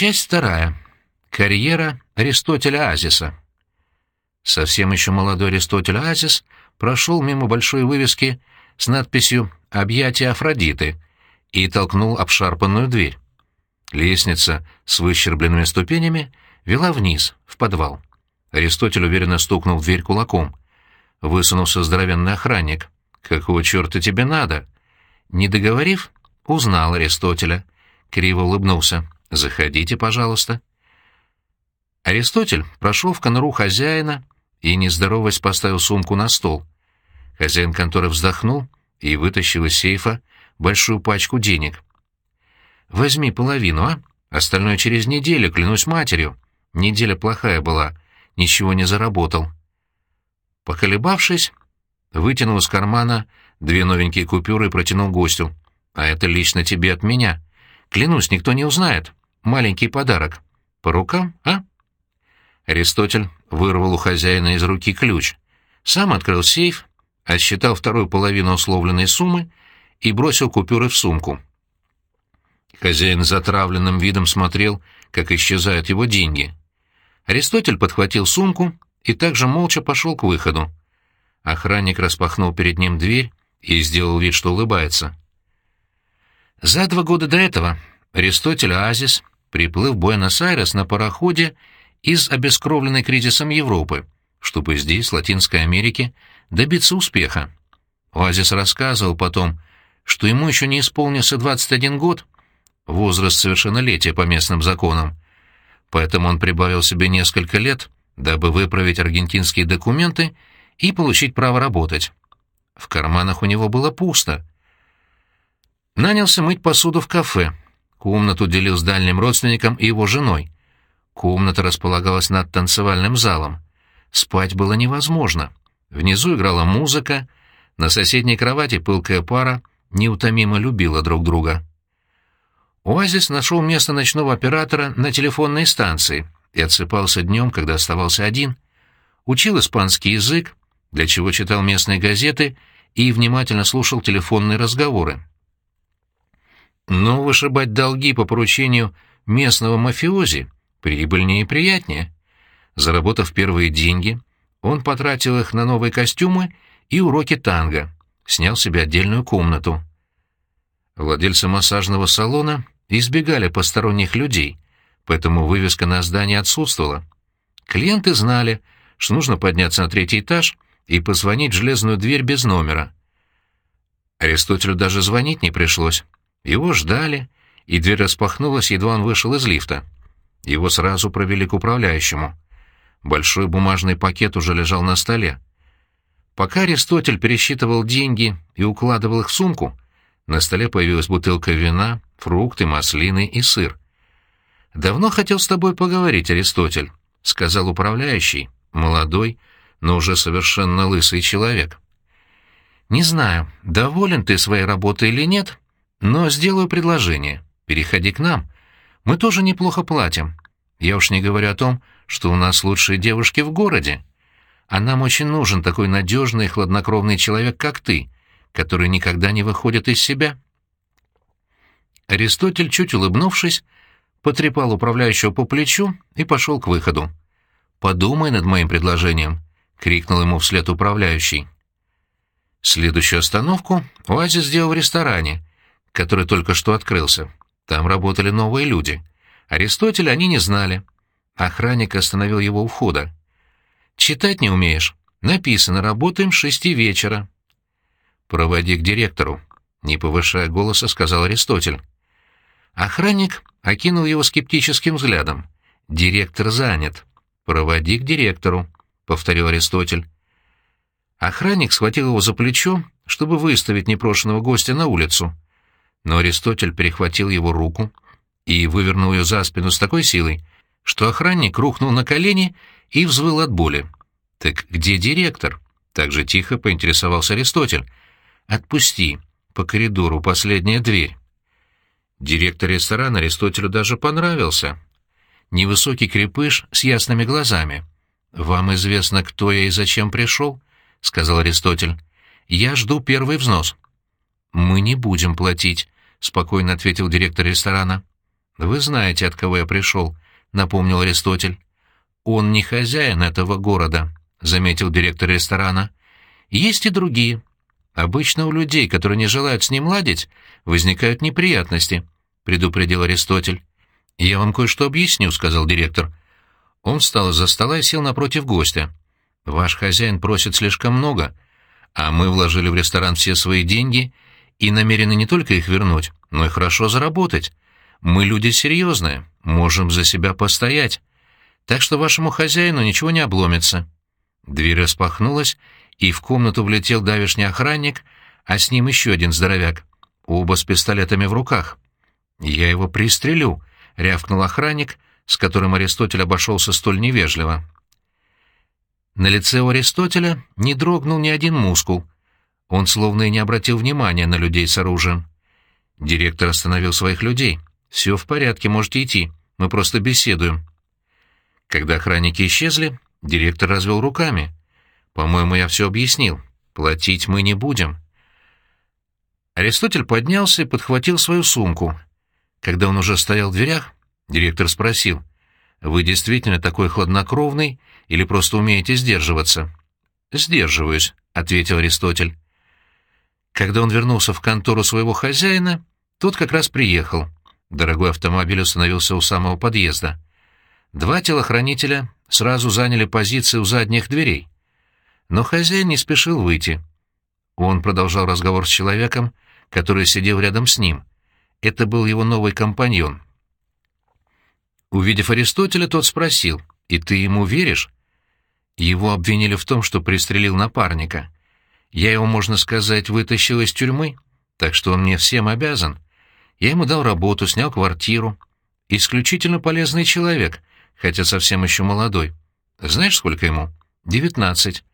Часть вторая. Карьера Аристотеля Азиса. Совсем еще молодой Аристотель Азис прошел мимо большой вывески с надписью «Объятие Афродиты» и толкнул обшарпанную дверь. Лестница с выщербленными ступенями вела вниз, в подвал. Аристотель уверенно стукнул в дверь кулаком. Высунулся здоровенный охранник. «Какого черта тебе надо?» Не договорив, узнал Аристотеля. Криво улыбнулся. «Заходите, пожалуйста». Аристотель прошел в конуру хозяина и, не здороваясь, поставил сумку на стол. Хозяин конторы вздохнул и вытащил из сейфа большую пачку денег. «Возьми половину, а? Остальное через неделю, клянусь матерью. Неделя плохая была, ничего не заработал». Поколебавшись, вытянул из кармана две новенькие купюры и протянул гостю. «А это лично тебе от меня. Клянусь, никто не узнает. Маленький подарок. По рукам, а?» Аристотель вырвал у хозяина из руки ключ, сам открыл сейф, отсчитал вторую половину условленной суммы и бросил купюры в сумку. Хозяин затравленным видом смотрел, как исчезают его деньги. Аристотель подхватил сумку и также молча пошел к выходу. Охранник распахнул перед ним дверь и сделал вид, что улыбается. За два года до этого Аристотель Азис приплыл в Буэнос-Айрес на пароходе из обескровленной кризисом Европы, чтобы здесь, в Латинской Америке, добиться успеха. Оазис рассказывал потом, что ему еще не исполнился 21 год, возраст совершеннолетия по местным законам, поэтому он прибавил себе несколько лет, дабы выправить аргентинские документы и получить право работать. В карманах у него было пусто. Нанялся мыть посуду в кафе. Комнату делил с дальним родственником и его женой. Комната располагалась над танцевальным залом. Спать было невозможно. Внизу играла музыка, на соседней кровати пылкая пара неутомимо любила друг друга. Оазис нашел место ночного оператора на телефонной станции и отсыпался днем, когда оставался один. Учил испанский язык, для чего читал местные газеты и внимательно слушал телефонные разговоры. Но вышибать долги по поручению местного мафиози прибыльнее и приятнее. Заработав первые деньги, он потратил их на новые костюмы и уроки танго, снял себе отдельную комнату. Владельцы массажного салона избегали посторонних людей, поэтому вывеска на здании отсутствовала. Клиенты знали, что нужно подняться на третий этаж и позвонить в железную дверь без номера. Аристотелю даже звонить не пришлось. Его ждали, и дверь распахнулась, едва он вышел из лифта. Его сразу провели к управляющему. Большой бумажный пакет уже лежал на столе. Пока Аристотель пересчитывал деньги и укладывал их в сумку, на столе появилась бутылка вина, фрукты, маслины и сыр. «Давно хотел с тобой поговорить, Аристотель», — сказал управляющий, молодой, но уже совершенно лысый человек. «Не знаю, доволен ты своей работой или нет, но сделаю предложение. Переходи к нам. Мы тоже неплохо платим. Я уж не говорю о том, что у нас лучшие девушки в городе. А нам очень нужен такой надежный и хладнокровный человек, как ты, который никогда не выходит из себя». Аристотель, чуть улыбнувшись, потрепал управляющего по плечу и пошел к выходу. «Подумай над моим предложением», — крикнул ему вслед управляющий. Следующую остановку Оазис сделал в ресторане, который только что открылся. Там работали новые люди. Аристотеля они не знали. Охранник остановил его у входа. «Читать не умеешь? Написано, работаем с шести вечера». «Проводи к директору», — не повышая голоса, сказал Аристотель. Охранник окинул его скептическим взглядом. «Директор занят. Проводи к директору», — повторил Аристотель. Охранник схватил его за плечо, чтобы выставить непрошенного гостя на улицу но Аристотель перехватил его руку и вывернул ее за спину с такой силой, что охранник рухнул на колени и взвыл от боли. «Так где директор?» — так же тихо поинтересовался Аристотель. «Отпусти. По коридору последняя дверь». Директор ресторана Аристотелю даже понравился. Невысокий крепыш с ясными глазами. «Вам известно, кто я и зачем пришел?» — сказал Аристотель. «Я жду первый взнос». «Мы не будем платить», — спокойно ответил директор ресторана. «Вы знаете, от кого я пришел», — напомнил Аристотель. «Он не хозяин этого города», — заметил директор ресторана. «Есть и другие. Обычно у людей, которые не желают с ним ладить, возникают неприятности», — предупредил Аристотель. «Я вам кое-что объясню», — сказал директор. Он встал из-за стола и сел напротив гостя. «Ваш хозяин просит слишком много, а мы вложили в ресторан все свои деньги и намерены не только их вернуть, но и хорошо заработать. Мы люди серьезные, можем за себя постоять. Так что вашему хозяину ничего не обломится». Дверь распахнулась, и в комнату влетел давишний охранник, а с ним еще один здоровяк, оба с пистолетами в руках. «Я его пристрелю», — рявкнул охранник, с которым Аристотель обошелся столь невежливо. На лице у Аристотеля не дрогнул ни один мускул. Он словно и не обратил внимания на людей с оружием. Директор остановил своих людей. «Все в порядке, можете идти. Мы просто беседуем». Когда охранники исчезли, директор развел руками. «По-моему, я все объяснил. Платить мы не будем». Аристотель поднялся и подхватил свою сумку. Когда он уже стоял в дверях, директор спросил, «Вы действительно такой хладнокровный или просто умеете сдерживаться?» «Сдерживаюсь», — ответил Аристотель. Когда он вернулся в контору своего хозяина, тот как раз приехал. Дорогой автомобиль остановился у самого подъезда. Два телохранителя сразу заняли позиции у задних дверей. Но хозяин не спешил выйти. Он продолжал разговор с человеком, который сидел рядом с ним. Это был его новый компаньон. Увидев Аристотеля, тот спросил, «И ты ему веришь?» Его обвинили в том, что пристрелил напарника. Я его, можно сказать, вытащил из тюрьмы, так что он мне всем обязан. Я ему дал работу, снял квартиру. Исключительно полезный человек, хотя совсем еще молодой. Знаешь, сколько ему? Девятнадцать.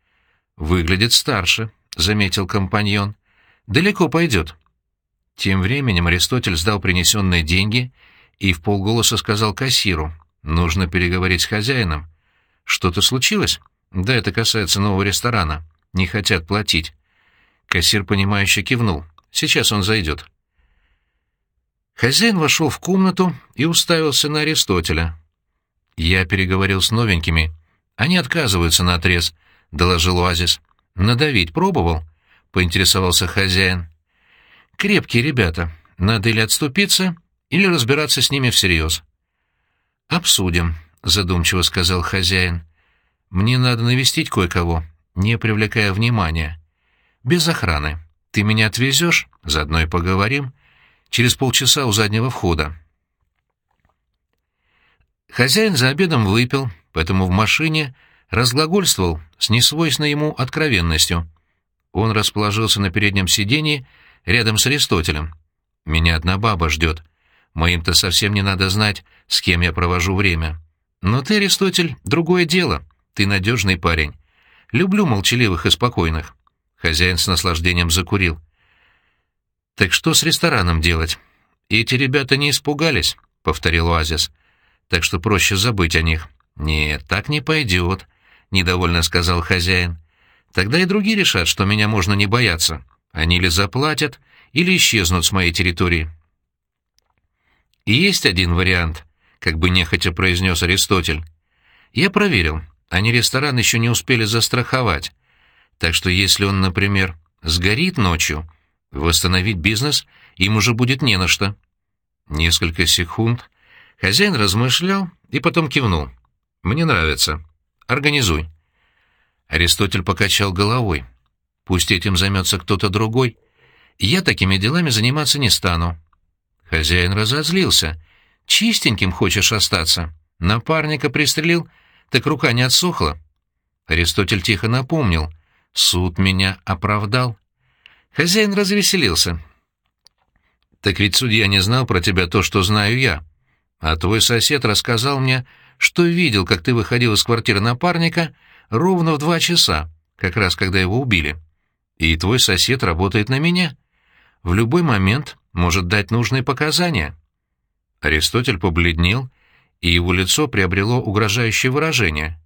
Выглядит старше, — заметил компаньон. Далеко пойдет. Тем временем Аристотель сдал принесенные деньги и в полголоса сказал кассиру. «Нужно переговорить с хозяином». «Что-то случилось?» «Да, это касается нового ресторана. Не хотят платить». Кассир, понимающе кивнул. «Сейчас он зайдет». Хозяин вошел в комнату и уставился на Аристотеля. «Я переговорил с новенькими. Они отказываются на отрез», — доложил Оазис. «Надавить пробовал?» — поинтересовался хозяин. Крепкие ребята. Надо или отступиться, или разбираться с ними всерьез. «Обсудим», — задумчиво сказал хозяин. «Мне надо навестить кое-кого, не привлекая внимания. Без охраны. Ты меня отвезешь? Заодно и поговорим. Через полчаса у заднего входа». Хозяин за обедом выпил, поэтому в машине разглагольствовал с несвойственной ему откровенностью. Он расположился на переднем сиденье рядом с Аристотелем. Меня одна баба ждет. Моим-то совсем не надо знать, с кем я провожу время. Но ты, Аристотель, другое дело. Ты надежный парень. Люблю молчаливых и спокойных. Хозяин с наслаждением закурил. «Так что с рестораном делать?» «Эти ребята не испугались», — повторил Оазис. «Так что проще забыть о них». «Нет, так не пойдет», — недовольно сказал хозяин. «Тогда и другие решат, что меня можно не бояться. Они или заплатят, или исчезнут с моей территории. Есть один вариант, как бы нехотя произнес Аристотель. Я проверил, они ресторан еще не успели застраховать. Так что если он, например, сгорит ночью, восстановить бизнес им уже будет не на что. Несколько секунд хозяин размышлял и потом кивнул. «Мне нравится. Организуй». Аристотель покачал головой. Пусть этим займется кто-то другой. Я такими делами заниматься не стану. Хозяин разозлился. Чистеньким хочешь остаться? Напарника пристрелил, так рука не отсохла. Аристотель тихо напомнил. Суд меня оправдал. Хозяин развеселился. Так ведь судья не знал про тебя то, что знаю я. А твой сосед рассказал мне, что видел, как ты выходил из квартиры напарника ровно в два часа, как раз когда его убили. И твой сосед работает на меня. В любой момент может дать нужные показания». Аристотель побледнел, и его лицо приобрело угрожающее выражение.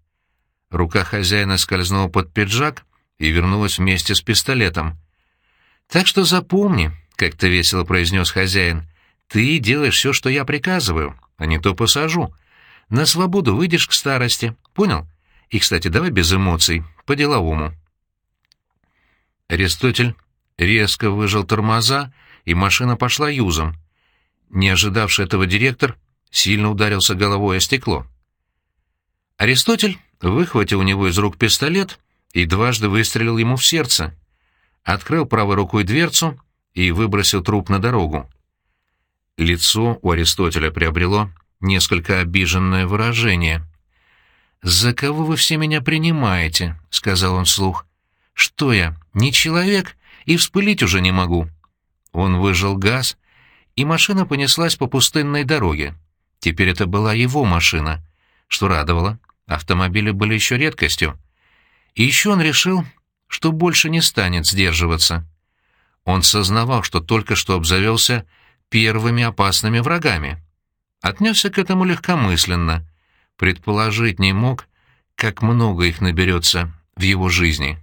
Рука хозяина скользнула под пиджак и вернулась вместе с пистолетом. «Так что запомни», — как-то весело произнес хозяин, — Ты делаешь все, что я приказываю, а не то посажу. На свободу выйдешь к старости, понял? И, кстати, давай без эмоций, по-деловому». Аристотель резко выжал тормоза, и машина пошла юзом. Не ожидавший этого директор сильно ударился головой о стекло. Аристотель выхватил у него из рук пистолет и дважды выстрелил ему в сердце. Открыл правой рукой дверцу и выбросил труп на дорогу. Лицо у Аристотеля приобрело несколько обиженное выражение. «За кого вы все меня принимаете?» — сказал он вслух. «Что я, не человек, и вспылить уже не могу?» Он выжал газ, и машина понеслась по пустынной дороге. Теперь это была его машина, что радовало. Автомобили были еще редкостью. И еще он решил, что больше не станет сдерживаться. Он сознавал, что только что обзавелся первыми опасными врагами. Отнесся к этому легкомысленно. Предположить не мог, как много их наберется в его жизни.